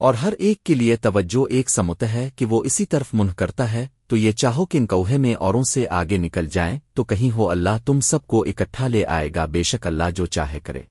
اور ہر ایک کے لیے توجہ ایک سمت ہے کہ وہ اسی طرف منہ کرتا ہے، تو یہ چاہو کہ ان کوہے میں اوروں سے آگے نکل جائیں، تو کہیں ہو اللہ تم سب کو اکٹھا لے آئے گا، بے شک اللہ جو چاہے کرے۔